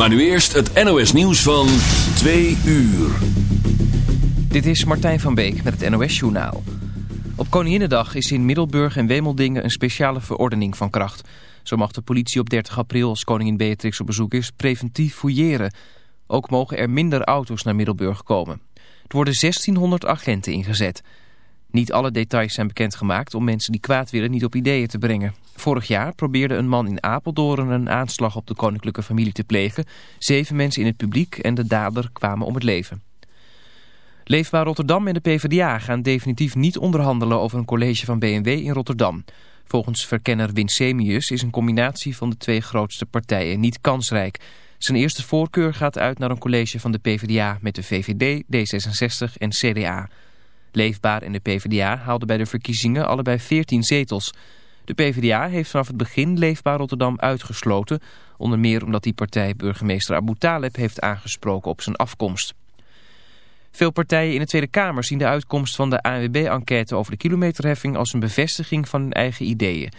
Maar nu eerst het NOS nieuws van 2 uur. Dit is Martijn van Beek met het NOS Journaal. Op Koninginnedag is in Middelburg en Wemeldingen een speciale verordening van kracht. Zo mag de politie op 30 april als koningin Beatrix op bezoek is preventief fouilleren. Ook mogen er minder auto's naar Middelburg komen. Er worden 1600 agenten ingezet. Niet alle details zijn bekendgemaakt om mensen die kwaad willen niet op ideeën te brengen. Vorig jaar probeerde een man in Apeldoorn een aanslag op de koninklijke familie te plegen. Zeven mensen in het publiek en de dader kwamen om het leven. Leefbaar Rotterdam en de PvdA gaan definitief niet onderhandelen over een college van BMW in Rotterdam. Volgens verkenner Winsemius is een combinatie van de twee grootste partijen niet kansrijk. Zijn eerste voorkeur gaat uit naar een college van de PvdA met de VVD, D66 en CDA. Leefbaar en de PvdA haalden bij de verkiezingen allebei 14 zetels. De PvdA heeft vanaf het begin Leefbaar Rotterdam uitgesloten... onder meer omdat die partij burgemeester Abu Taleb heeft aangesproken op zijn afkomst. Veel partijen in de Tweede Kamer zien de uitkomst van de ANWB-enquête over de kilometerheffing als een bevestiging van hun eigen ideeën.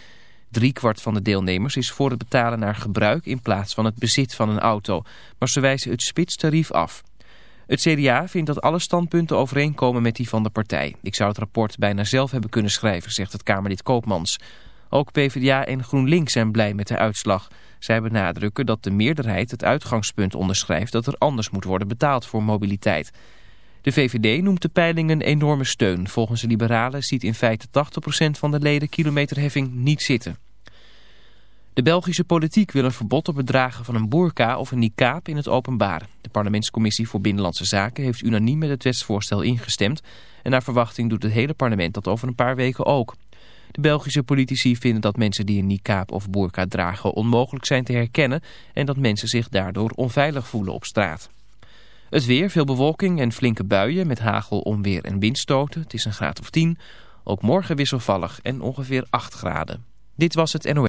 Driekwart van de deelnemers is voor het betalen naar gebruik in plaats van het bezit van een auto, maar ze wijzen het spitstarief af. Het CDA vindt dat alle standpunten overeenkomen met die van de partij. Ik zou het rapport bijna zelf hebben kunnen schrijven, zegt het Kamerlid Koopmans. Ook PvdA en GroenLinks zijn blij met de uitslag. Zij benadrukken dat de meerderheid het uitgangspunt onderschrijft dat er anders moet worden betaald voor mobiliteit. De VVD noemt de peiling een enorme steun. Volgens de liberalen ziet in feite 80% van de leden kilometerheffing niet zitten. De Belgische politiek wil een verbod op het dragen van een boerka of een niqab in het openbaar. Parlementscommissie voor Binnenlandse Zaken heeft unaniem met het wetsvoorstel ingestemd. En naar verwachting doet het hele parlement dat over een paar weken ook. De Belgische politici vinden dat mensen die een niqab of boerka dragen onmogelijk zijn te herkennen... en dat mensen zich daardoor onveilig voelen op straat. Het weer, veel bewolking en flinke buien met hagel, onweer en windstoten. Het is een graad of 10. Ook morgen wisselvallig en ongeveer 8 graden. Dit was het NOS.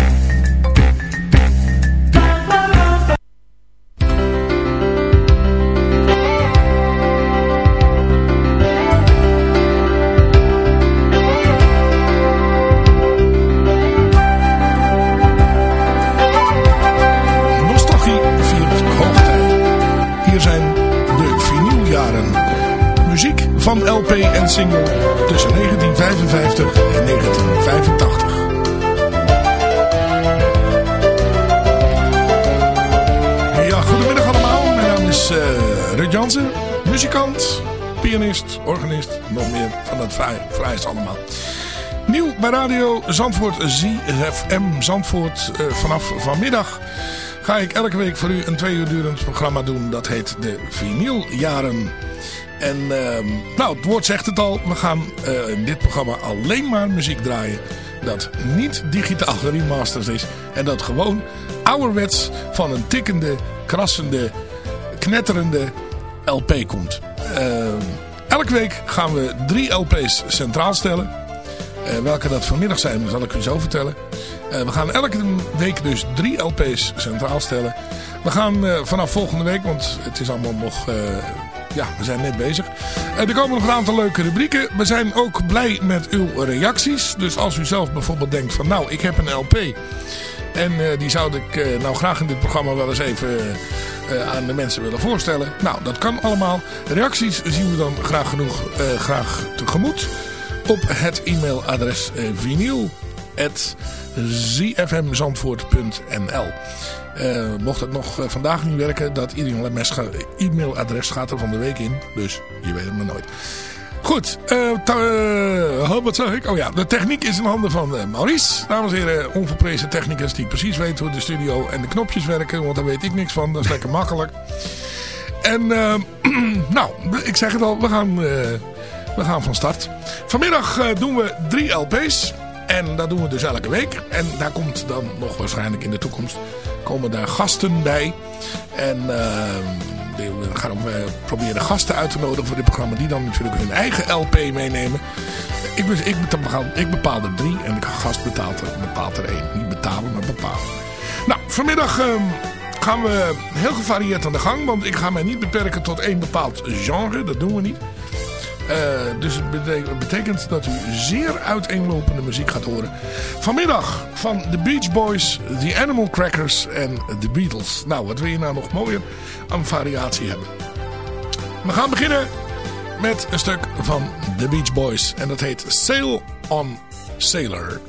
Pianist, organist, nog meer van dat vrij, vrij is allemaal. Nieuw bij Radio Zandvoort ZFM Zandvoort eh, vanaf vanmiddag ga ik elke week voor u een twee uur durend programma doen. Dat heet de Vinyljaren. En ehm, nou, het woord zegt het al. We gaan eh, in dit programma alleen maar muziek draaien. Dat niet digitaal geremasterd is. En dat gewoon ouderwets van een tikkende, krassende, knetterende LP komt. Ehm, elke week gaan we drie LP's centraal stellen. Eh, welke dat vanmiddag zijn, zal ik u zo vertellen. Eh, we gaan elke week dus drie LP's centraal stellen. We gaan eh, vanaf volgende week, want het is allemaal nog... eh, ja, we zijn net bezig. Er komen nog een aantal leuke rubrieken. We zijn ook blij met uw reacties. Dus als u zelf bijvoorbeeld denkt van nou, ik heb een LP... En uh, die zou ik uh, nou graag in dit programma wel eens even uh, aan de mensen willen voorstellen. Nou, dat kan allemaal. Reacties zien we dan graag genoeg graag tegemoet op het e-mailadres vinyl.zfmzandvoort.nl Mocht het nog vandaag niet werken, dat e-mailadres gaat er van de week in. Dus je weet het maar nooit. Goed, uh, wat zeg ik? Oh ja, de techniek is in handen van uh, Maurice. Dames en heren, onverprezen technicus die precies weet hoe de studio en de knopjes werken. Want daar weet ik niks van, dat is lekker makkelijk. En uh, nou, ik zeg het al, we gaan, we gaan van start. Vanmiddag doen we drie LP's. En dat doen we dus elke week. En daar komt dan nog waarschijnlijk in de toekomst komen daar gasten bij. En we gaan eh, proberen gasten uit te nodigen voor dit programma. Die dan natuurlijk hun eigen LP meenemen. Ik, ik, ik bepaal er drie en de gast betaalt er, bepaalt er één. Niet betalen, maar bepalen. Nou, vanmiddag ehm, gaan we heel gevarieerd aan de gang. Want ik ga mij niet beperken tot één bepaald genre. Dat doen we niet. Uh, dus het betekent dat u zeer uiteenlopende muziek gaat horen. Vanmiddag van The Beach Boys, The Animal Crackers en The Beatles. Nou, wat wil je nou nog mooier aan variatie hebben? We gaan beginnen met een stuk van The Beach Boys. En dat heet Sail on Sailor.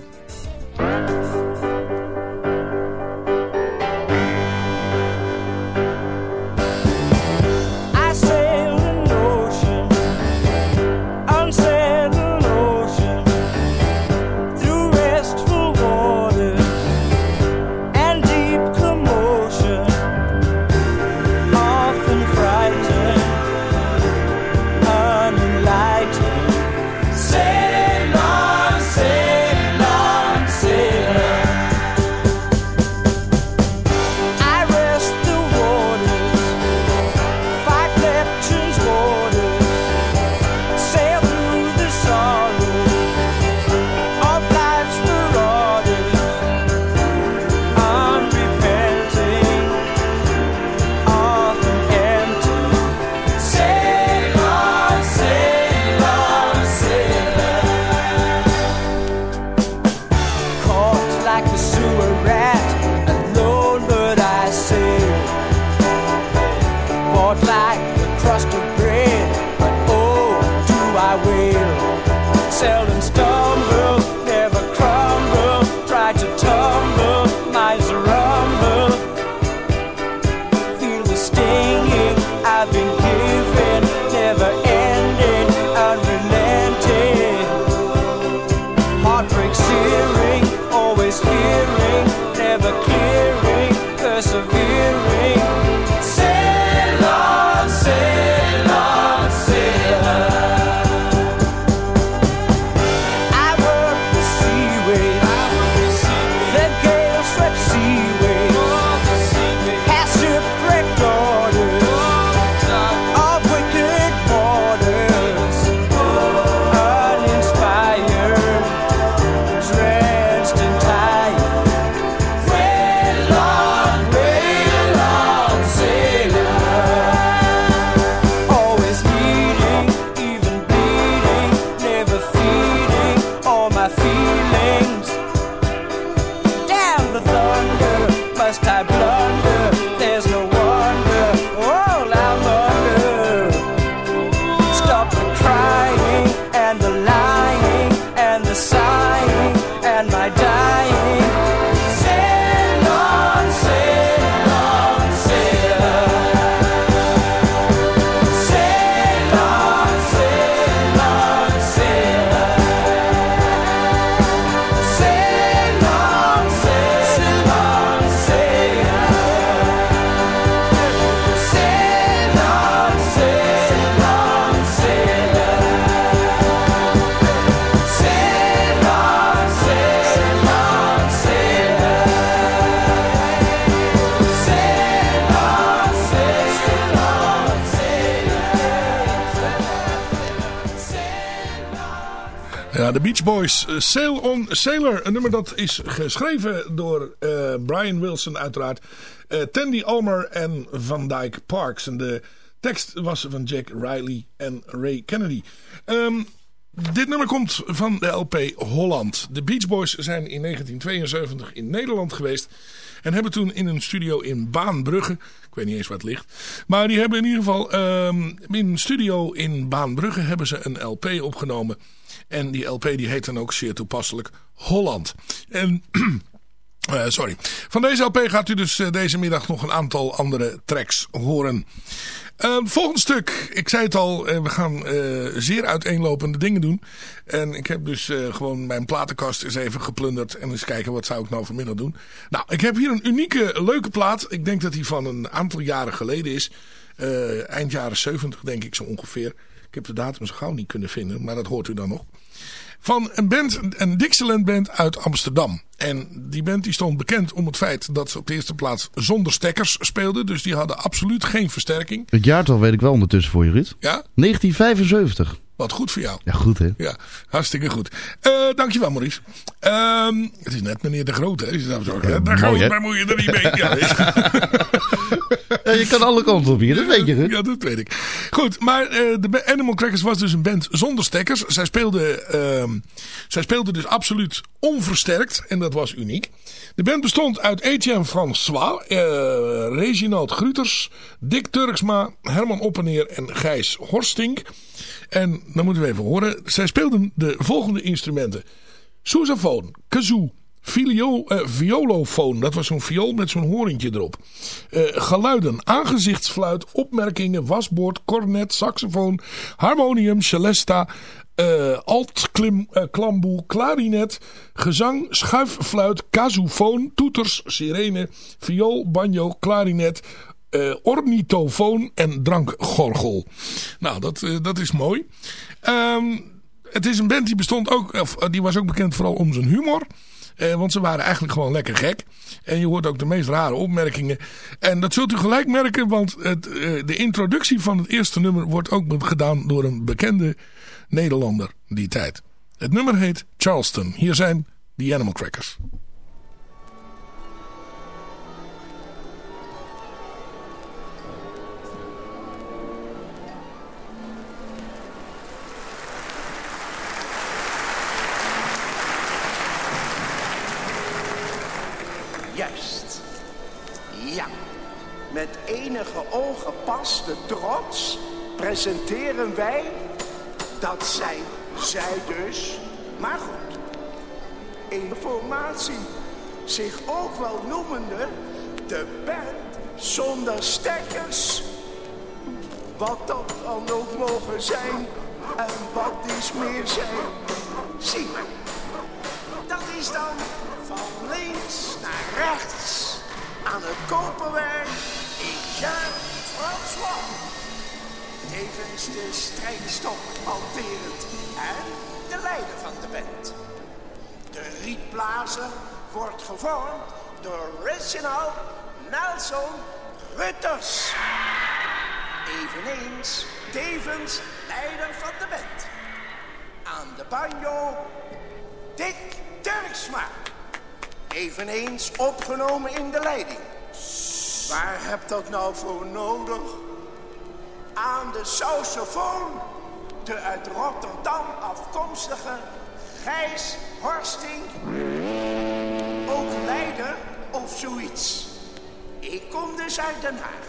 De Beach Boys. Eh, Sail on Sailor. Een nummer dat is geschreven door uh, Brian Wilson uiteraard. Uh, Tandy Almer en Van Dyke Parks. En de Tekst was van Jack Riley en Ray Kennedy. Ehm, dit nummer komt van de LP Holland. De Beach Boys zijn in 1972 in Nederland geweest. En hebben toen in een studio in Baanbrugge. Ik weet niet eens waar het ligt. Maar die hebben in ieder geval um, in een studio in Baanbrugge hebben ze een LP opgenomen. En die LP die heet dan ook zeer toepasselijk Holland. En... Uh, sorry. Van deze LP gaat u dus uh, deze middag nog een aantal andere tracks horen. Uh, volgende stuk. Ik zei het al, we gaan zeer uiteenlopende dingen doen. En ik heb dus gewoon mijn platenkast eens even geplunderd. En eens kijken wat zou ik nou vanmiddag doen. Nou, ik heb hier een unieke, leuke plaat. Ik denk dat die van een aantal jaren geleden is. eind jaren 70 denk ik zo ongeveer. Ik heb de datum zo gauw niet kunnen vinden, maar dat hoort u dan nog van een band, een Dixieland band uit Amsterdam. En die band die stond bekend om het feit dat ze op de eerste plaats zonder stekkers speelden. Dus die hadden absoluut geen versterking. Het jaartal weet ik wel ondertussen voor je, Ruud. Ja? 1975. Wat goed voor jou. Ja, goed hè? Ja, hartstikke goed. Uh, dankjewel Maurice. Uh, het is net meneer De Grote. Hè? Zo, ja, daar gaan we moet je er niet mee. Ja, ja, je kan alle kanten op hier, dat weet je hè? Ja, dat weet ik. Goed, maar uh, de Animal Crackers was dus een band zonder stekkers. Zij speelden, uh, zij speelden dus absoluut onversterkt. En dat was uniek. De band bestond uit Etienne François, uh, Reginald Gruters, Dick Turksma, Herman Oppeneer en Gijs Horstink. En dan moeten we even horen. Zij speelden de volgende instrumenten. Sousaphone, kazoo, Uh, violofoon, dat was zo'n viool met zo'n horentje erop. Uh, geluiden, aangezichtsfluit, opmerkingen, wasboord, cornet, saxofoon, harmonium, celesta, uh, klim, klamboe, klarinet, gezang, schuiffluit, kazoofoon, toeters, sirene, viool, banjo, klarinet, uh, ornitofoon en drankgorgel. Nou, dat, dat is mooi. Um, het is een band die bestond ook, die was ook bekend vooral om zijn humor. Uh, want ze waren eigenlijk gewoon lekker gek. En je hoort ook de meest rare opmerkingen. En dat zult u gelijk merken, want het, de introductie van het eerste nummer wordt ook gedaan door een bekende Nederlander die tijd. Het nummer heet Charleston. Hier zijn The Animal Crackers. Enige trots presenteren wij, dat zijn zij dus, maar goed. Informatie, zich ook wel noemende de band zonder stekkers. Wat dat dan ook mogen zijn en wat is meer zijn. Zie, dat is dan van links naar rechts aan het koperwerk is Jean François. Tevens de strijkstok hanterend en de leider van de band. De rietblazer wordt gevormd door Reginald Nelson Rutters. Eveneens tevens leider van de band. Aan de banjo Dick Turksma. Eveneens opgenomen in de leiding. Waar heb dat nou voor nodig? Aan de sausofoon, de uit Rotterdam afkomstige Gijs Horsting. Ook leider of zoiets. Ik kom dus uit Den Haag.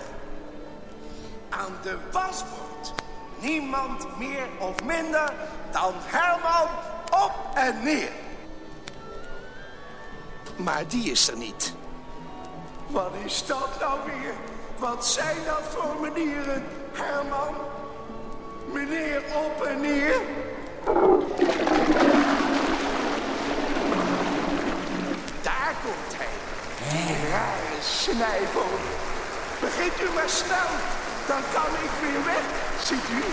Aan de wasbord niemand meer of minder dan Herman op en neer. Maar die is er niet. Wat is dat nou weer? Wat zijn dat voor manieren, Herman? Meneer op en neer? Daar komt hij. Die rare snijboom. Begint u maar snel, dan kan ik weer weg, ziet u?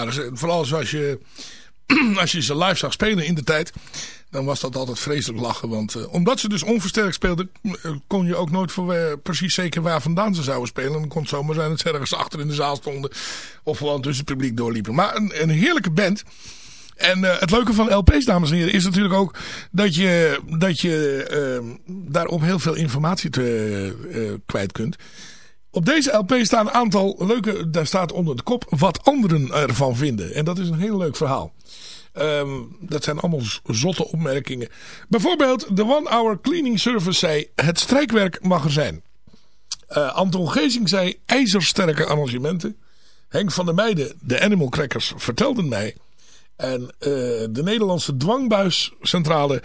Waren ze. Vooral zoals je, als je ze live zag spelen in de tijd. Dan was dat altijd vreselijk lachen. Want eh, omdat ze dus onversterkt speelden. eh, kon je ook nooit voor, eh, precies zeker waar vandaan ze zouden spelen. En dan kon het zomaar zijn dat ze ergens achter in de zaal stonden. Of gewoon tussen het publiek doorliepen. Maar een, een heerlijke band. En eh, het leuke van LP's, dames en heren, is natuurlijk ook dat je, dat je eh, daarop heel veel informatie te, eh, kwijt kunt. Op deze LP staan een aantal leuke, daar staat onder de kop wat anderen ervan vinden. En dat is een heel leuk verhaal. Ehm, dat zijn allemaal zotte opmerkingen. Bijvoorbeeld, de One Hour Cleaning Service zei, het strijkwerk mag er zijn. Eh, Anton Gezing zei, ijzersterke arrangementen. Henk van der Meijden, de Animal Crackers, vertelden mij. En eh, de Nederlandse dwangbuiscentrale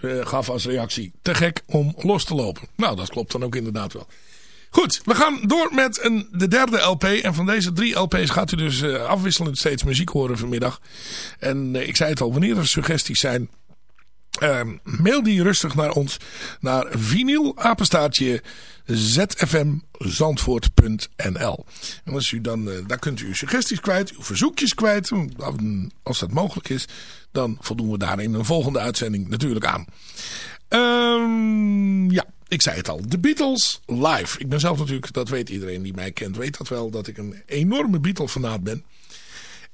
eh, gaf als reactie, te gek om los te lopen. Nou, dat klopt dan ook inderdaad wel. Goed, we gaan door met een, de derde LP. En van deze drie LP's gaat u dus eh, afwisselend steeds muziek horen vanmiddag. En eh, ik zei het al, wanneer er suggesties zijn... ehm, mail die rustig naar ons. Naar vinylapenstaartje zfmzandvoort.nl En als u dan, eh, daar kunt u uw suggesties kwijt, uw verzoekjes kwijt. Als dat mogelijk is, dan voldoen we daar in een volgende uitzending natuurlijk aan. Ehm, ja, ik zei het al. De Beatles live. Ik ben zelf natuurlijk, dat weet iedereen die mij kent, weet dat wel, dat ik een enorme Beatle-fanaat ben.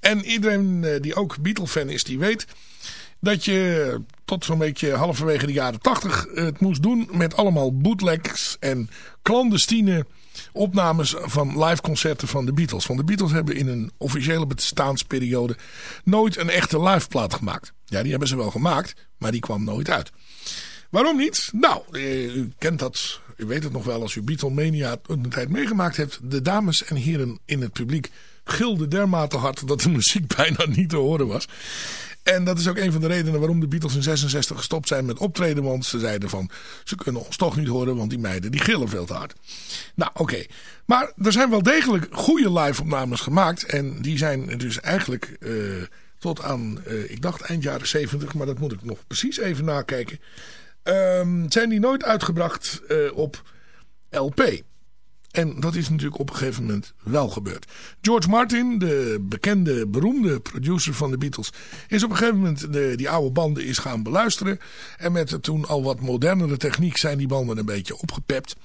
En iedereen eh, die ook Beatle-fan is, die weet dat je tot zo'n beetje halverwege de jaren tachtig het moest doen met allemaal bootlegs en clandestine opnames van live concerten van de Beatles. Want de Beatles hebben in een officiële bestaansperiode nooit een echte live plaat gemaakt. Ja, die hebben ze wel gemaakt, maar die kwam nooit uit. Waarom niet? Nou, eh, u kent dat, u weet het nog wel als u Beatlemania een tijd meegemaakt hebt. De dames en heren in het publiek gilden dermate hard dat de muziek bijna niet te horen was. En dat is ook een van de redenen waarom de Beatles in 66 gestopt zijn met optreden. Want ze zeiden van, ze kunnen ons toch niet horen, want die meiden die gillen veel te hard. Nou, oké. Maar er zijn wel degelijk goede live opnames gemaakt. En die zijn dus eigenlijk eh, tot aan, eh, ik dacht eind jaren 70, maar dat moet ik nog precies even nakijken. Ehm, zijn die nooit uitgebracht eh, op LP. En dat is natuurlijk op een gegeven moment wel gebeurd. George Martin, de bekende, beroemde producer van de Beatles... is op een gegeven moment de, die oude banden is gaan beluisteren. En met de toen al wat modernere techniek zijn die banden een beetje opgepept.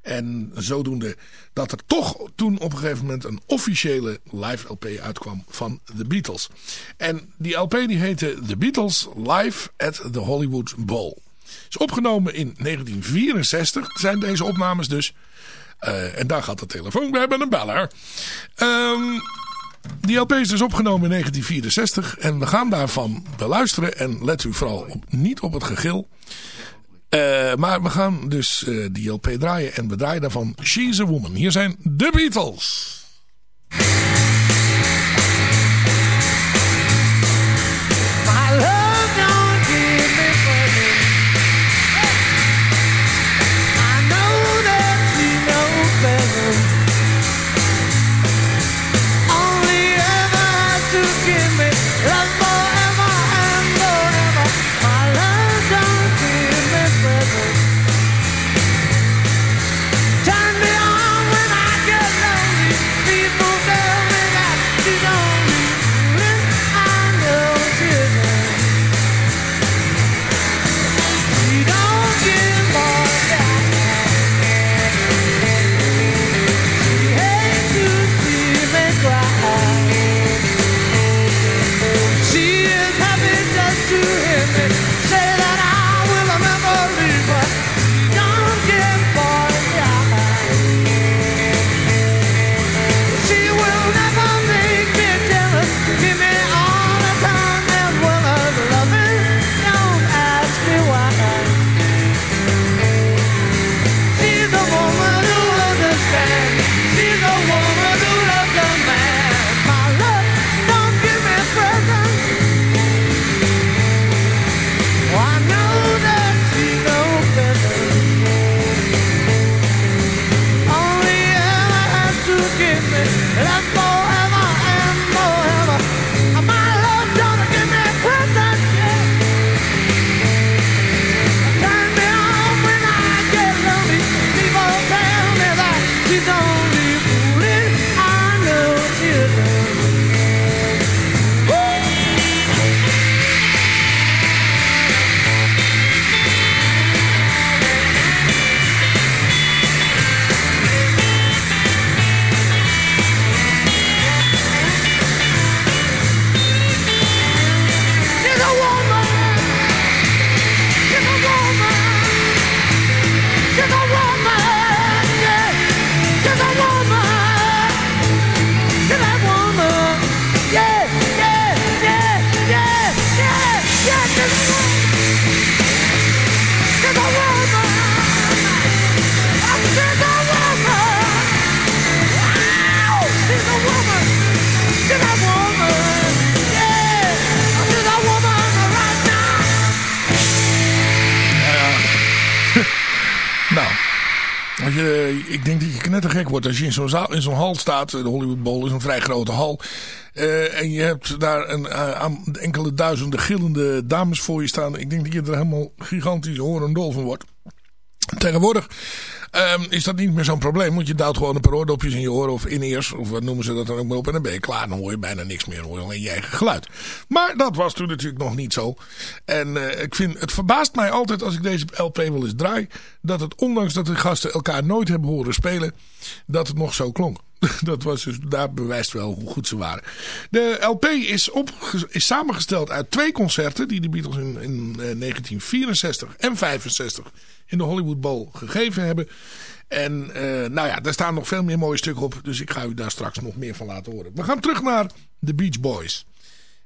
En zodoende dat er toch toen op een gegeven moment een officiële live LP uitkwam van de Beatles. En die LP die heette The Beatles Live at the Hollywood Bowl. Is opgenomen in 1964 zijn deze opnames dus... Uh, en daar gaat de telefoon. We hebben een beller. Um, die LP is dus opgenomen in 1964. En we gaan daarvan beluisteren. En let u vooral niet op het gegil. Uh, maar we gaan dus uh, die LP draaien. En we draaien daarvan She's a Woman. Hier zijn de Beatles. My love in zo'n zaal, hal staat. De Hollywood Bowl is een vrij grote hal. Uh, en je hebt daar een, uh, enkele duizenden gillende dames voor je staan. Ik denk dat je er helemaal gigantisch horendol van wordt. Tegenwoordig um, is dat niet meer zo'n probleem. Want je duwt gewoon een paar oordopjes in je oren of in ears. Of wat noemen ze dat dan ook maar op. En dan ben je klaar. Dan hoor je bijna niks meer. Hoor je alleen je eigen geluid. Maar dat was toen natuurlijk nog niet zo. En uh, ik vind, het verbaast mij altijd als ik deze LP wel eens draai. Dat het ondanks dat de gasten elkaar nooit hebben horen spelen. Dat het nog zo klonk. Dat was dus, daar bewijst wel hoe goed ze waren. De LP is, op, is samengesteld uit twee concerten die de Beatles in, in 1964 en 65 in de Hollywood Bowl gegeven hebben. En uh, nou ja, daar staan nog veel meer mooie stukken op. Dus ik ga u daar straks nog meer van laten horen. We gaan terug naar de Beach Boys.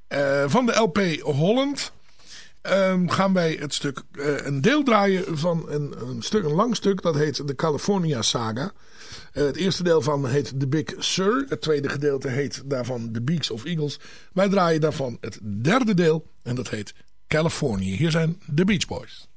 Uh, van de LP Holland um, gaan wij het stuk, een deel draaien van een, een, stuk, een lang stuk. Dat heet de California Saga. Het eerste deel van heet The Big Sur. Het tweede gedeelte heet daarvan The Beaks of Eagles. Wij draaien daarvan het derde deel. En dat heet California. Hier zijn de Beach Boys.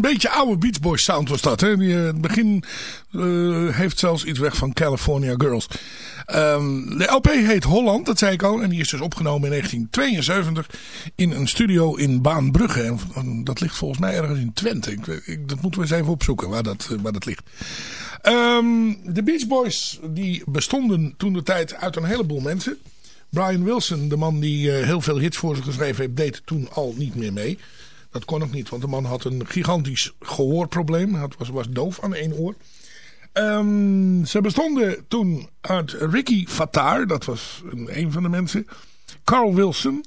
Beetje oude Beach Boys sound was dat. Hè? Uh, het begin uh, heeft zelfs iets weg van California Girls. Um, de LP heet Holland, dat zei ik al. En die is dus opgenomen in 1972 in een studio in Baanbrugge. En dat ligt volgens mij ergens in Twente. Ik, ik, dat moeten we eens even opzoeken waar dat, waar dat ligt. Um, de Beach Boys die bestonden toen de tijd uit een heleboel mensen. Brian Wilson, de man die eh, heel veel hits voor zich geschreven heeft, deed toen al niet meer mee. Dat kon ook niet, want de man had een gigantisch gehoorprobleem. Hij was, was doof aan één oor. Ehm, ze bestonden toen uit Ricky Fattar, dat was een, van de mensen. Carl Wilson.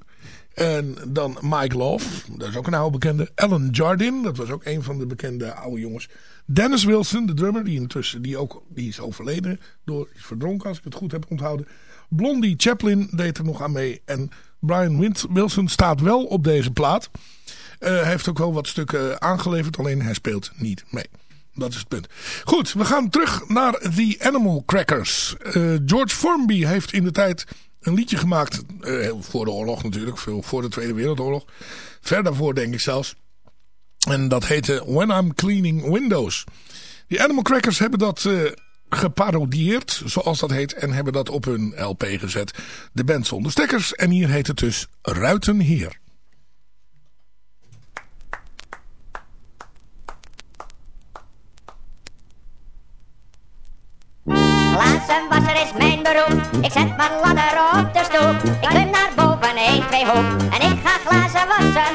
En dan Mike Love, dat is ook een oude bekende. Alan Jardin, dat was ook een van de bekende oude jongens. Dennis Wilson, de drummer, die intussen die ook, die is overleden. Door, is verdronken als ik het goed heb onthouden. Blondie Chaplin deed er nog aan mee. En Brian Wilson staat wel op deze plaat. Uh, hij heeft ook wel wat stukken aangeleverd, alleen hij speelt niet mee. Dat is het punt. Goed, we gaan terug naar The Animal Crackers. Uh, George Formby heeft in de tijd een liedje gemaakt. Uh, voor de oorlog natuurlijk. Veel voor de Tweede Wereldoorlog. Ver daarvoor denk ik zelfs. En dat heette When I'm Cleaning Windows. Die Animal Crackers hebben dat uh, geparodieerd, zoals dat heet. En hebben dat op hun LP gezet. De band zonder stekkers. En hier heet het dus Ruitenheer. Glazenwasser is mijn beroep. Ik zet mijn ladder op de stoep. Ik klim naar boven, 1, 2 hoog. En ik ga glazen wassen.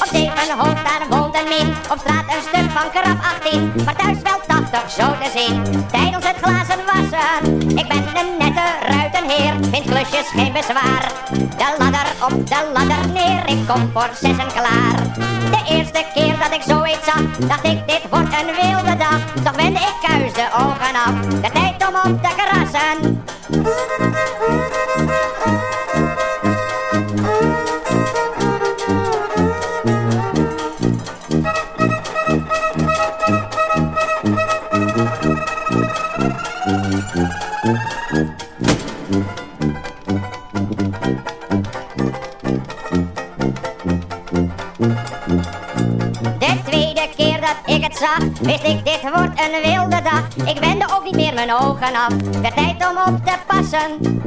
Op zeven hoog, daar woont Op straat een stuk van krap 18. Maar thuis wel 80, zo te zien. Tijdens het glazen wassen. Ik ben een nette ruitenheer. Vind klusjes geen bezwaar. De ladder op de ladder neer. Ik kom voor zessen klaar. De eerste keer dat ik zoiets zag. Dacht ik, dit wordt een wilde dag. Toch wende ik kuis de ogen af. De tijd om op te krassen. De tweede keer dat ik het zag, wist ik dit wordt een wilde dag. Ik wende ook niet meer mijn ogen af, de tijd om op te passen.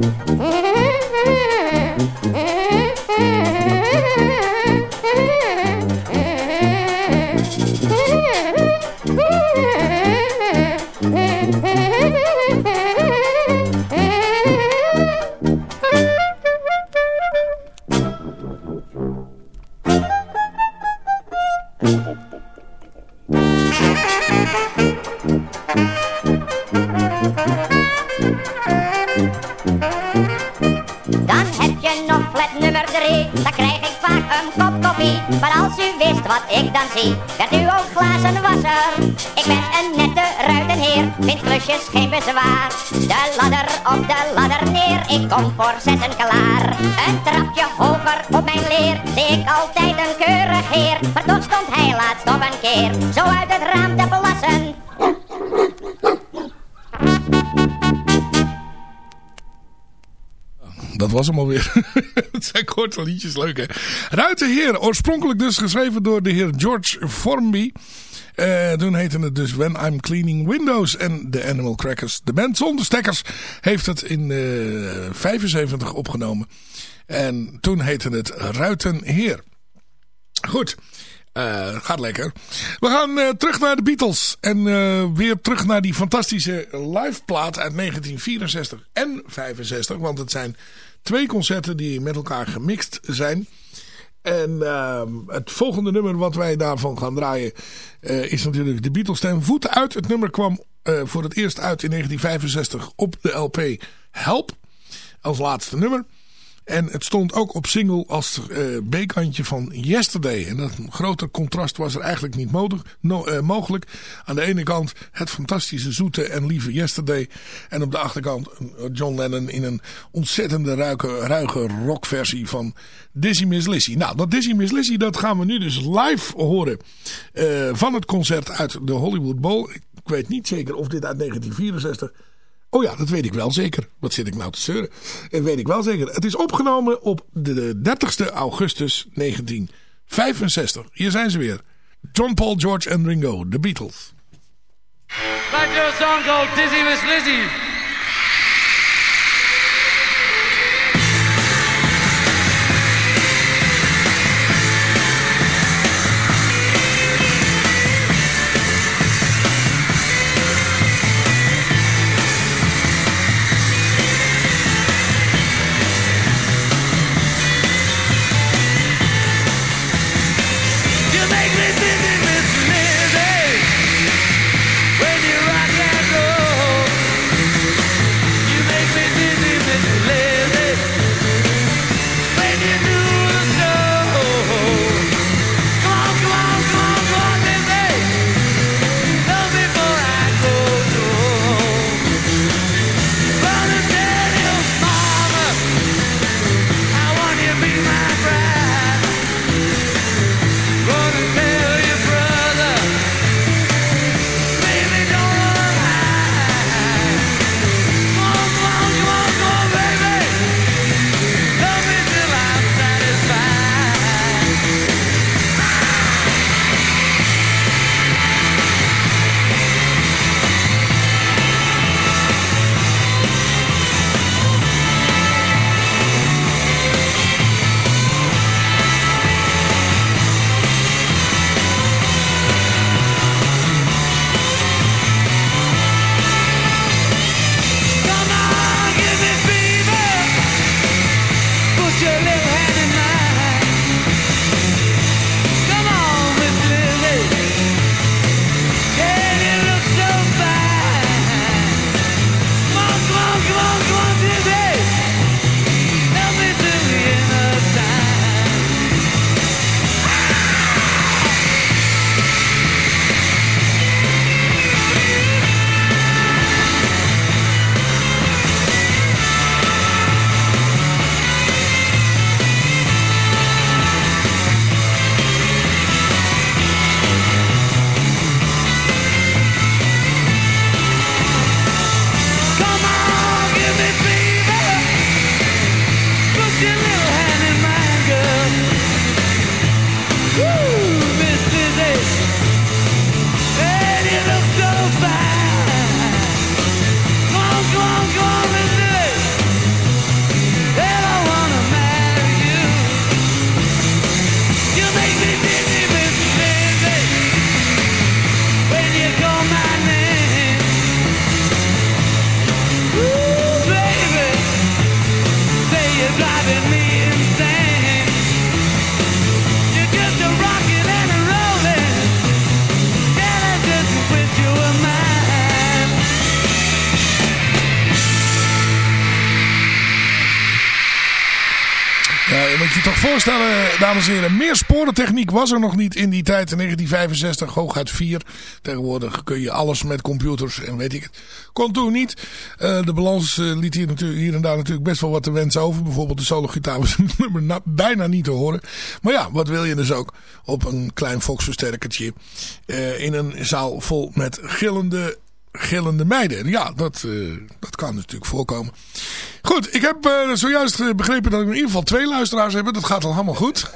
Flat nummer 3, dan krijg ik vaak een kop koffie. Maar als u wist wat ik dan zie, werd u ook glazenwasser. Ik ben een nette ruitenheer, vind klusjes geen bezwaar. De ladder op de ladder neer, ik kom voor zessen klaar. Een trapje hoger op mijn leer, zie ik altijd een keurig heer. Maar toch stond hij laatst op een keer, zo uit het raam te plassen. Dat was hem alweer. Het zijn korte liedjes, leuk hè. Ruitenheer, oorspronkelijk dus geschreven door de heer George Formby. Uh, toen heette het dus When I'm Cleaning Windows en The Animal Crackers. De band zonder stekkers heeft het in uh, 75 opgenomen. En toen heette het Ruitenheer. Goed. Uh, gaat lekker. We gaan terug naar de Beatles. En weer terug naar die fantastische live plaat uit 1964 en 65. Want het zijn twee concerten die met elkaar gemixt zijn. En het volgende nummer wat wij daarvan gaan draaien is natuurlijk de Beatles ten voeten uit. Het nummer kwam voor het eerst uit in 1965 op de LP Help. Als laatste nummer. En het stond ook op single als uh, van Yesterday. En dat groter contrast was er eigenlijk niet uh, mogelijk. Aan de ene kant het fantastische zoete en lieve Yesterday. En op de achterkant John Lennon in een ontzettende ruige, ruige rockversie van Dizzy Miss Lizzy. Nou, dat Dizzy Miss Lizzy dat gaan we nu dus live horen van het concert uit de Hollywood Bowl. Ik weet niet zeker of dit uit 1964... Oh ja, dat weet ik wel zeker. Wat zit ik nou te zeuren? Dat weet ik wel zeker. Het is opgenomen op de 30 augustus 1965. Hier zijn ze weer. John Paul, George en Ringo, The Beatles. To a song called Dizzy Miss Lizzy. Voorstellen, dames en heren. Meer sporentechniek was er nog niet in die tijd. In 1965 hooguit vier. Tegenwoordig kun je alles met computers en weet ik het. Kon toen niet. Uh, de balans uh, liet hier, natuurlijk, hier en daar natuurlijk best wel wat te wensen over. Bijvoorbeeld de solo-gitaar was bijna niet te horen. Maar ja, wat wil je dus ook op een klein Fox-versterkertje. Uh, in een zaal vol met gillende gillende meiden. Ja, dat, uh, dat kan natuurlijk voorkomen. Goed, ik heb uh, zojuist begrepen dat ik in ieder geval twee luisteraars heb. Dat gaat al helemaal goed.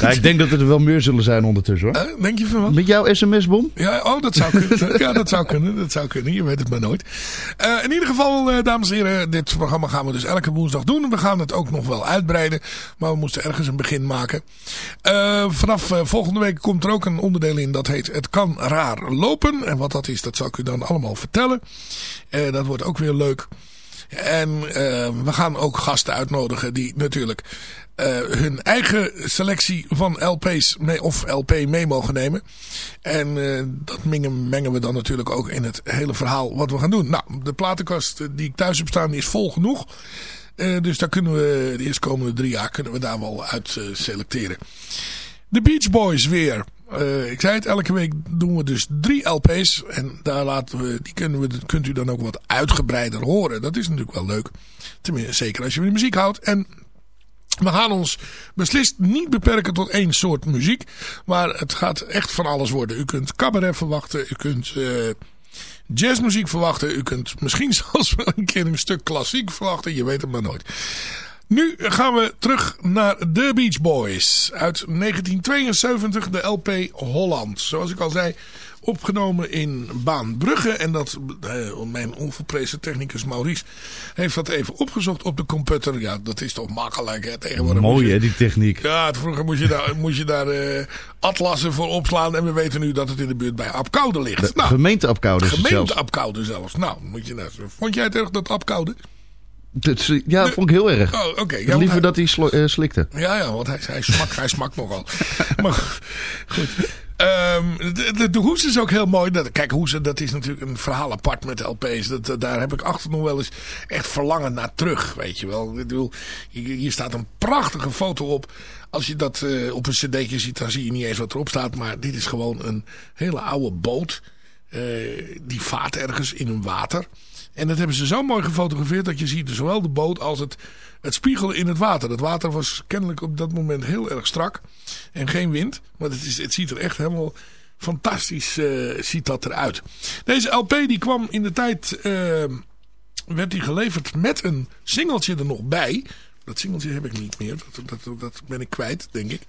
Ja, ik denk dat er wel meer zullen zijn ondertussen hoor. Uh, denk je van wat? Met jouw sms-bom? Ja, oh, dat zou kunnen. ja, dat zou kunnen. Dat zou kunnen. Je weet het maar nooit. Uh, in ieder geval, dames en heren, dit programma gaan we dus elke woensdag doen. We gaan het ook nog wel uitbreiden. Maar we moesten ergens een begin maken. vanaf volgende week komt er ook een onderdeel in dat heet Het kan raar lopen. En wat dat is, dat zal ik u dan allemaal vertellen. dat wordt ook weer leuk. En uh, we gaan ook gasten uitnodigen die natuurlijk uh, hun eigen selectie van LP's of LP mee mogen nemen. En dat mengen, mengen we dan natuurlijk ook in het hele verhaal wat we gaan doen. Nou, de platenkast die ik thuis heb staan is vol genoeg. Dus daar kunnen we de eerstkomende drie jaar kunnen we daar wel uit selecteren. De Beach Boys weer. Uh, ik zei het, elke week doen we dus drie LP's. En daar laten we, die kunnen we, kunt u dan ook wat uitgebreider horen. Dat is natuurlijk wel leuk. Tenminste, zeker als je van muziek houdt. En we gaan ons beslist niet beperken tot één soort muziek. Maar het gaat echt van alles worden. U kunt cabaret verwachten. U kunt uh, jazzmuziek verwachten. U kunt misschien zelfs wel een keer een stuk klassiek verwachten. Je weet het maar nooit. Nu gaan we terug naar The Beach Boys. Uit 1972, de LP Holland. Zoals ik al zei, opgenomen in Baanbrugge. En dat, eh, mijn onverprezen technicus Maurice heeft dat even opgezocht op de computer. Ja, dat is toch makkelijk hè, tegenwoordig. Mooi hè, die techniek. Ja, vroeger moest je daar, moest je daar uh, atlassen voor opslaan. En we weten nu dat het in de buurt bij Apkoude ligt. De nou, gemeente Apkoude Gemeente zelfs. Apkoude zelfs. Nou, moet je nou, vond jij het erg dat Apkoude? Dat, ja, dat vond ik heel erg. Oh, oké. Okay. Ja, liever hij, dat hij slo, uh, slikte. Ja, ja, want hij, hij, smakt, hij smakt nogal. maar goed. Um, de, de, de, hoes is ook heel mooi. Dat, kijk, hoesen, dat is natuurlijk een verhaal apart met LP's. Dat, daar heb ik achter nog wel eens echt verlangen naar terug, weet je wel. Ik bedoel, hier staat een prachtige foto op. Als je dat uh, op een cd'tje ziet, dan zie je niet eens wat erop staat. Maar dit is gewoon een hele oude boot. Uh, die vaart ergens in een water. En dat hebben ze zo mooi gefotografeerd dat je ziet zowel de boot als het, het spiegelen in het water. Het water was kennelijk op dat moment heel erg strak en geen wind. Maar het, is, het ziet er echt helemaal fantastisch uh, ziet dat eruit. Deze LP die kwam in de tijd, uh, werd die geleverd met een singeltje er nog bij. Dat singeltje heb ik niet meer. Dat, dat, dat ben ik kwijt, denk ik.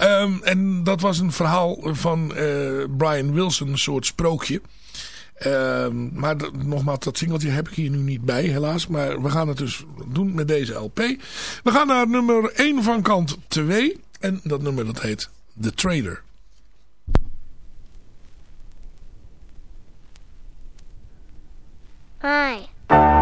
Um, en dat was een verhaal van uh, Brian Wilson, een soort sprookje. Uh, maar nogmaals, dat singeltje heb ik hier nu niet bij, helaas. Maar we gaan het dus doen met deze LP. We gaan naar nummer 1 van kant 2. En dat nummer dat heet The Trader. Hi.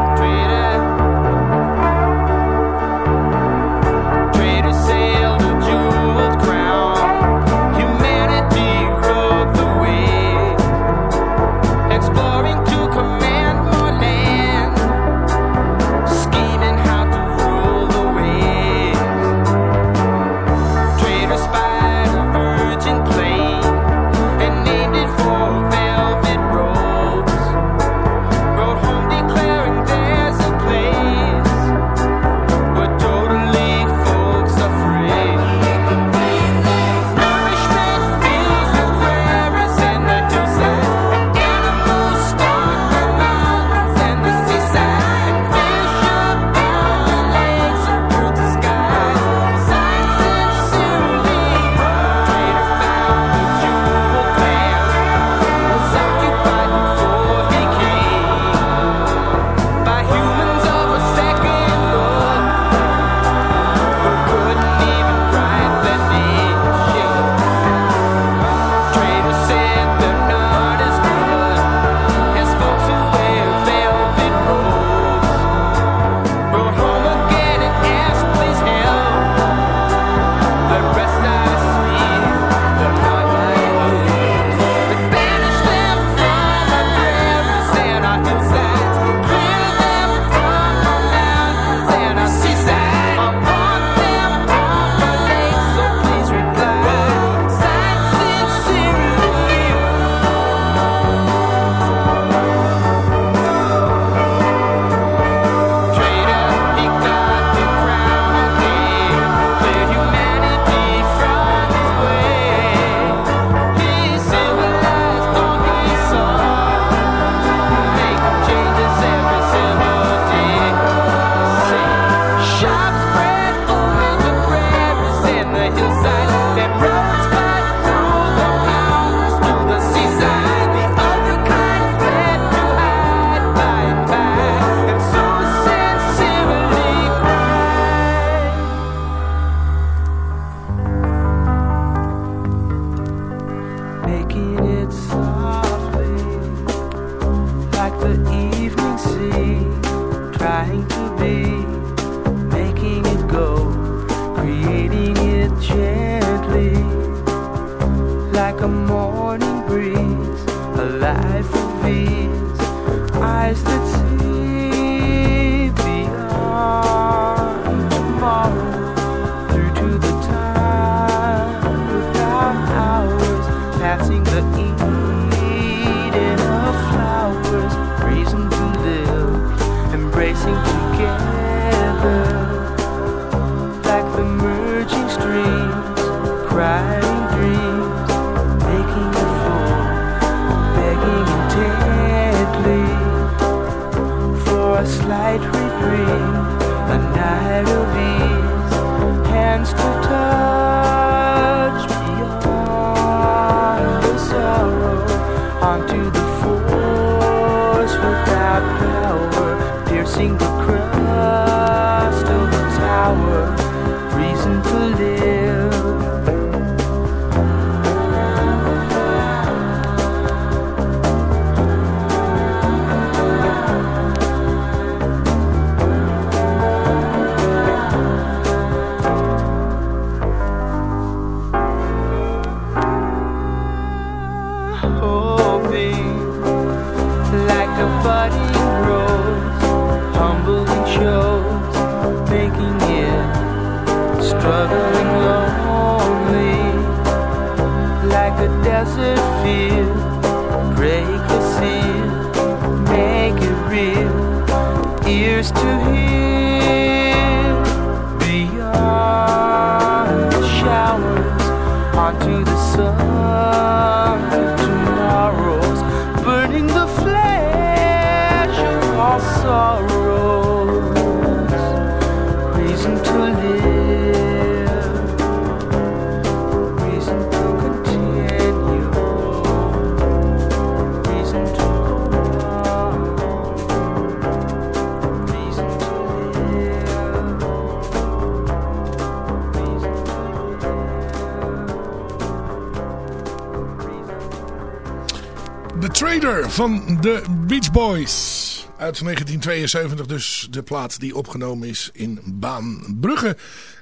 Van de Beach Boys. Uit 1972 dus de plaat die opgenomen is in Baanbrugge.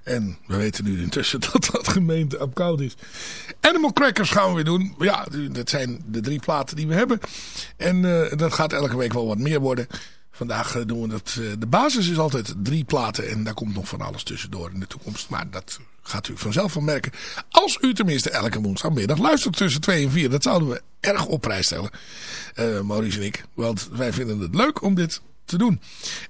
En we weten nu intussen dat dat gemeente op koud is. Animal Crackers gaan we weer doen. Ja, dat zijn de drie platen die we hebben. En eh, dat gaat elke week wel wat meer worden. Vandaag eh, doen we dat. eh, de basis is altijd drie platen. En daar komt nog van alles tussendoor in de toekomst. Maar dat gaat u vanzelf van merken. Als u tenminste elke woensdagmiddag luistert tussen 2 en 4. Dat zouden we erg op prijs stellen. eh, Maurice en ik. Want wij vinden het leuk om dit te doen.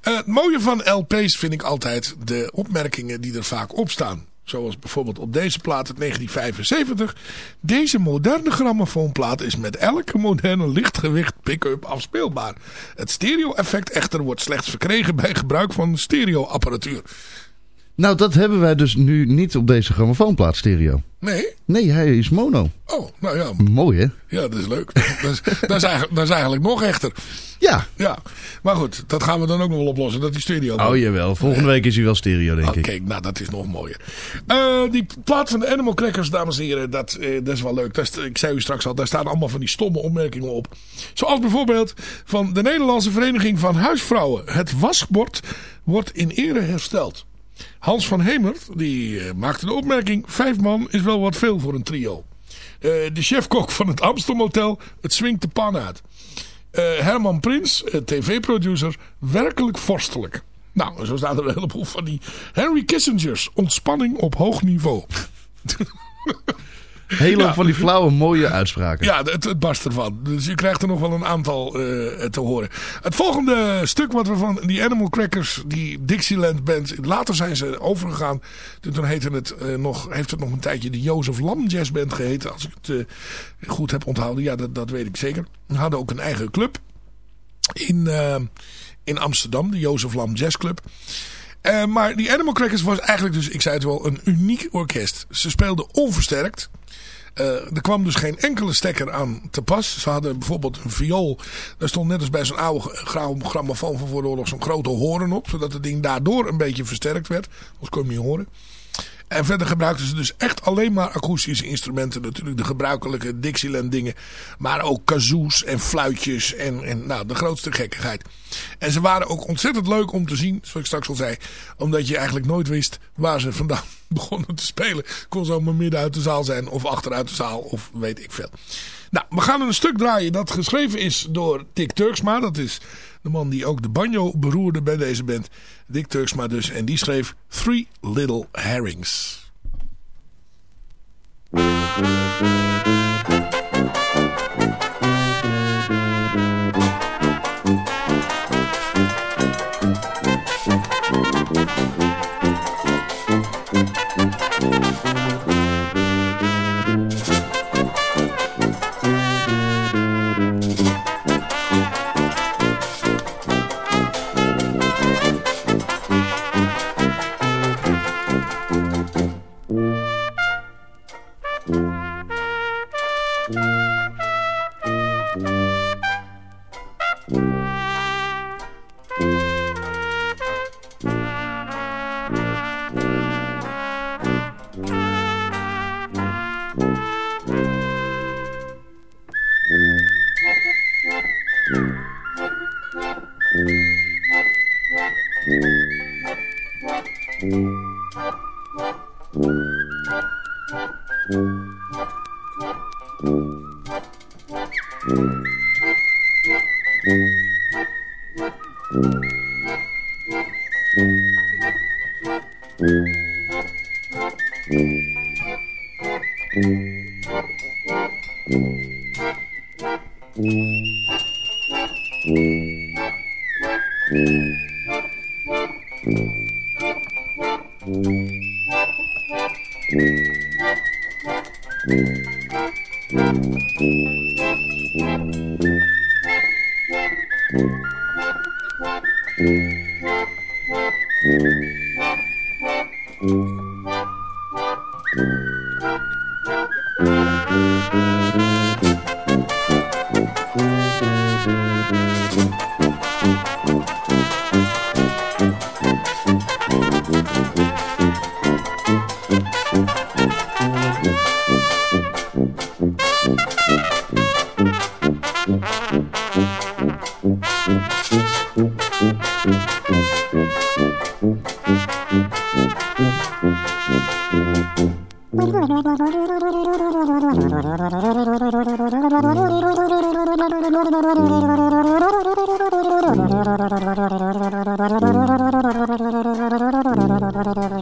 Het mooie van LP's vind ik altijd de opmerkingen die er vaak op staan. Zoals bijvoorbeeld op deze plaat uit 1975. Deze moderne grammofoonplaat is met elke moderne lichtgewicht pick-up afspeelbaar. Het stereo-effect echter wordt slechts verkregen bij gebruik van stereo-apparatuur. Nou, dat hebben wij dus nu niet op deze grammofoonplaat stereo. Nee? Nee, hij is mono. Oh, nou ja. Mooi, hè? Ja, dat is leuk. dat, is, dat, is eigenlijk, dat is eigenlijk nog echter. Ja. Ja, maar goed, dat gaan we dan ook nog wel oplossen. Dat die stereo... Oh, jawel. Volgende week is hij wel stereo, denk Oké, ik. nou dat is nog mooier. Eh, die plaat van de Animal Crackers, dames en heren, dat, eh, dat is wel leuk. Daar st- ik zei u straks al, daar staan allemaal van die stomme opmerkingen op. Zoals bijvoorbeeld van de Nederlandse Vereniging van Huisvrouwen. Het wasbord wordt in ere hersteld. Hans van Hemert, die eh, maakte de opmerking, vijf man is wel wat veel voor een trio. Eh, de chefkok van het Amstel Motel, het swingt de pan uit. Eh, Herman Prins, tv-producer, werkelijk vorstelijk. Nou, zo staan er een heleboel van die Henry Kissingers. Ontspanning op hoog niveau. Hele Ja. van die flauwe, mooie uitspraken. Ja, het, het barst ervan. Dus u krijgt er nog wel een aantal eh, te horen. Het volgende stuk wat we van die Animal Crackers, die Dixieland Band... Later zijn ze overgegaan. Toen heette het, eh, nog, heeft het nog een tijdje de Jozef Lam Jazz Band geheten. Als ik het eh, goed heb onthouden. Ja, dat, dat weet ik zeker. Ze hadden ook een eigen club in, in Amsterdam. De Jozef Lam Jazz Club. Eh, maar die Animal Crackers was eigenlijk dus, ik zei het wel, een uniek orkest. Ze speelden onversterkt. Eh, er kwam dus geen enkele stekker aan te pas. Ze hadden bijvoorbeeld een viool. Daar stond net als bij zo'n oude grammofoon van voor de oorlog zo'n grote hoorn op. Zodat het ding daardoor een beetje versterkt werd. Anders kon je niet horen. En verder gebruikten ze dus echt alleen maar akoestische instrumenten. Natuurlijk de gebruikelijke Dixieland dingen. Maar ook kazoos en fluitjes en, en nou, de grootste gekkigheid. En ze waren ook ontzettend leuk om te zien, zoals ik straks al zei. Omdat je eigenlijk nooit wist waar ze vandaan begonnen te spelen. Kon zomaar midden uit de zaal zijn of achteruit de zaal of weet ik veel. Nou, we gaan een stuk draaien dat geschreven is door Dick Turksma. Dat is de man die ook de banjo beroerde bij deze band. Dick Turksma dus. En die schreef Three Little Herrings.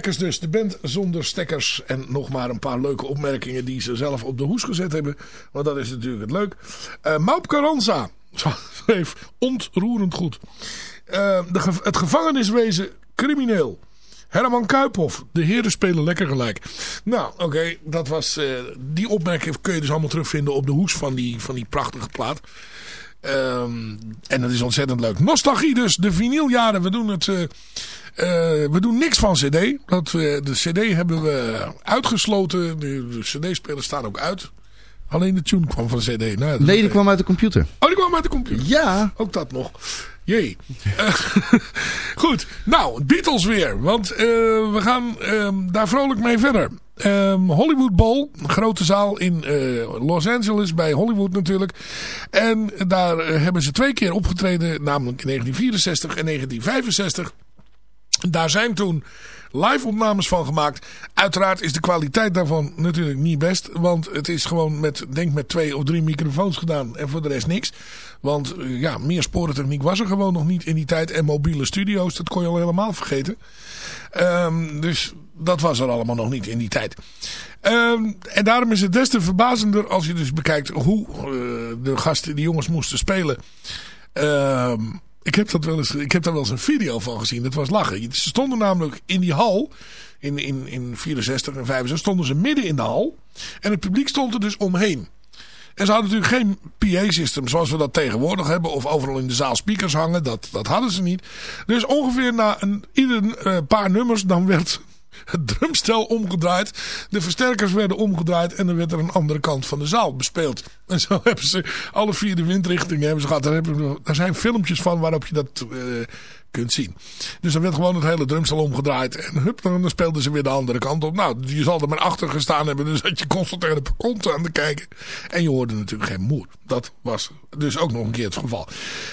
Crackers dus. De band zonder stekkers. En nog maar een paar leuke opmerkingen die ze zelf op de hoes gezet hebben. Want dat is natuurlijk het leuk. Uh, Maup Carranza schreef ontroerend goed. Uh, de het gevangeniswezen crimineel. Herman Kuiphoff, de heren spelen lekker gelijk. Nou, oké, dat was... Uh, die opmerking kun je dus allemaal terugvinden op de hoes van die, van die prachtige plaat. Um, en dat is ontzettend leuk. Nostalgie dus, de vinyljaren. We doen het... Uh, uh, we doen niks van cd. Dat, uh, de cd hebben we uitgesloten. De, de cd-spelers staan ook uit. Alleen de tune kwam van cd. Nou, nee, die kwam uit de computer. Oh, die kwam uit de computer? Ja. Ook dat nog. Jee. goed, nou, Beatles weer. Want we gaan daar vrolijk mee verder. Um, Hollywood Bowl, grote zaal in uh, Los Angeles, bij Hollywood natuurlijk. En daar uh, hebben ze twee keer opgetreden, namelijk in 1964 en 1965. Daar zijn toen live opnames van gemaakt. Uiteraard is de kwaliteit daarvan natuurlijk niet best. Want het is gewoon met, denk met twee of drie microfoons gedaan. En voor de rest niks. Want uh, ja, meer sporentechniek was er gewoon nog niet in die tijd. En mobiele studio's, dat kon je al helemaal vergeten. Um, dus dat was er allemaal nog niet in die tijd. Um, en daarom is het des te verbazender als je dus bekijkt hoe uh, de gasten, die jongens moesten spelen. Um, ik, heb dat wel eens, ik heb daar wel eens een video van gezien. Dat was lachen. Ze stonden namelijk in die hal. In, in, in 64 en 65 stonden ze midden in de hal. En het publiek stond er dus omheen. En ze hadden natuurlijk geen PA-system zoals we dat tegenwoordig hebben. Of overal in de zaal speakers hangen. Dat, dat hadden ze niet. Dus ongeveer na een, ieder uh, paar nummers dan werd het drumstel omgedraaid. De versterkers werden omgedraaid. En dan werd er een andere kant van de zaal bespeeld. En zo hebben ze alle vier de windrichtingen hebben ze gehad. Daar, zijn filmpjes van waarop je dat uh, kunt zien. Dus dan werd gewoon het hele drumstel omgedraaid. En hup, dan speelden ze weer de andere kant op. Nou, je zal er maar achter gestaan hebben. Dus dat je constant tegen de kont aan te kijken. En je hoorde natuurlijk geen moer. Dat was dus ook nog een keer het geval.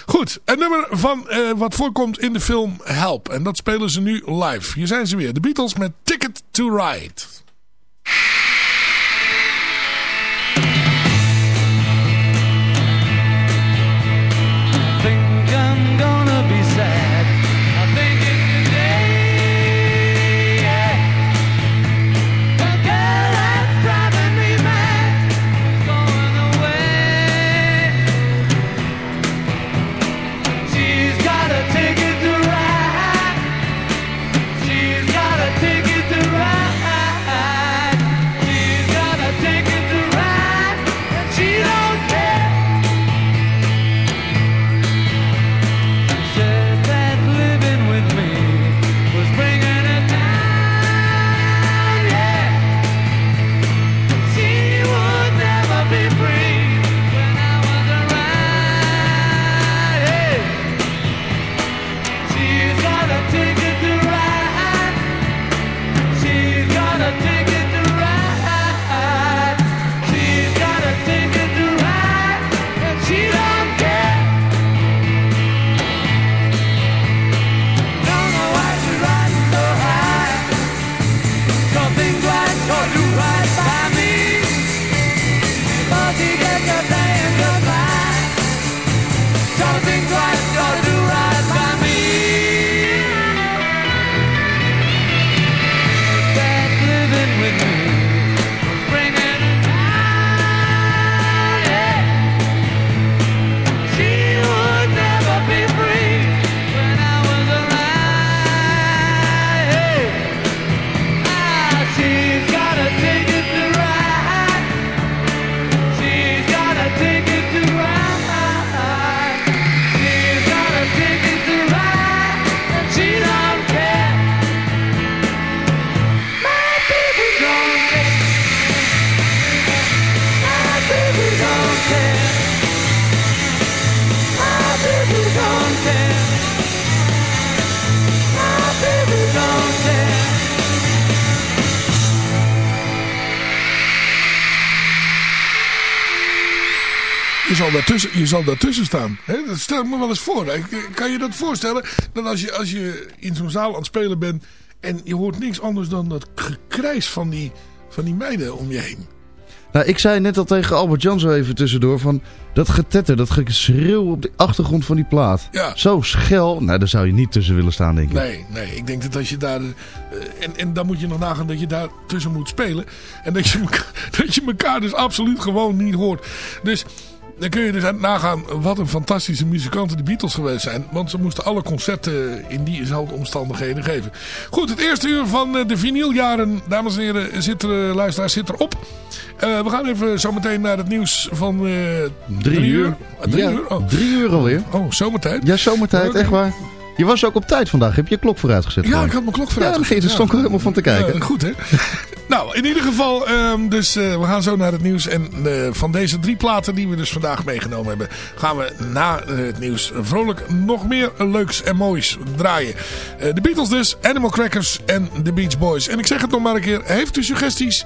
Goed, een nummer van uh, wat voorkomt in de film Help. En dat spelen ze nu live. Hier zijn ze weer. De Beatles met ticket to ride. Je zal daartussen, je zal daartussen staan. Hè? Dat stel ik me wel eens voor. Ik- Kan je dat voorstellen? Dat als je, als je in zo'n zaal aan het spelen bent... en je hoort niks anders dan dat gekrijs van die, van die meiden om je heen. Nou, ik zei net al tegen Albert Jan zo even tussendoor van dat getetter, dat geschreeuw op de achtergrond van die plaat. Ja. Zo schel, nou daar zou je niet tussen willen staan denk ik. Nee, nee. Ik denk dat als je daar... eh, en, en dan moet je nog nagaan dat je daar tussen moet spelen. En dat je, dat je elkaar dus absoluut gewoon niet hoort. Dus dan kun je dus aan- nagaan wat een fantastische muzikanten de Beatles geweest zijn. Want ze moesten alle concerten in diezelfde omstandigheden geven. Goed, het eerste uur van eh, de vinyljaren, dames en heren, zit er, eh, luisteraars, zit erop. Eh, we gaan even zo meteen naar het nieuws van Drie, uur. Ah, Drie ja, uur? Oh. drie uur alweer. oh, zomertijd. Ja, zomertijd, echt waar. Je was ook op tijd vandaag. Heb je je klok vooruit gezet? Ja, gewoon? ik had mijn klok vooruit. Ja, er gezet, stond ik er helemaal van te kijken. Ja, goed hè. nou, in ieder geval, ehm, dus eh, we gaan zo naar het nieuws. En eh, van deze drie platen die we dus vandaag meegenomen hebben, gaan we na eh, het nieuws vrolijk nog meer leuks en moois draaien. Eh, de Beatles dus, Animal Crackers en de Beach Boys. En ik zeg het nog maar een keer, heeft u suggesties?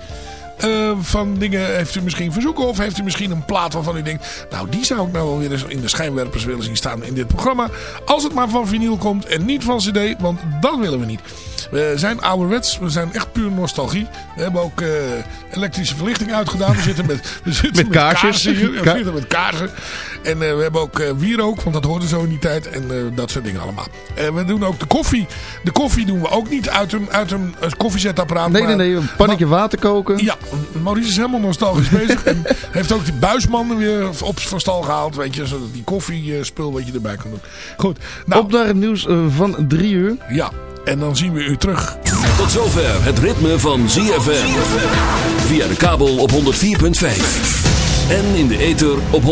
Eh, van dingen heeft u misschien verzoeken of heeft u misschien een plaat waarvan u denkt nou die zou ik nou wel weer eens in de schijnwerpers willen zien staan in dit programma als het maar van vinyl komt en niet van cd want dat willen we niet we zijn ouderwets, we zijn echt puur nostalgie we hebben ook eh, elektrische verlichting uitgedaan we zitten met, we zitten Met kaarsjes. kaarsen hier. We zitten met kaarsen en eh, we hebben ook eh, wierook want dat hoorde zo in die tijd en dat soort dingen allemaal en we doen ook de koffie de koffie doen we ook niet uit een, uit een koffiezetapparaat Nee, nee, maar- nee. Een pannetje water koken. ja, Maurice is helemaal nostalgisch bezig. En heeft ook die buisman weer op van stal gehaald. Weet je, zodat die koffiespul wat je erbij kan doen. Goed, nou, Op naar het nieuws eh, van drie uur. ja. En dan zien we u terug. Tot zover het ritme van ZFM. Via de kabel op 104.5. En in de ether op 106.9.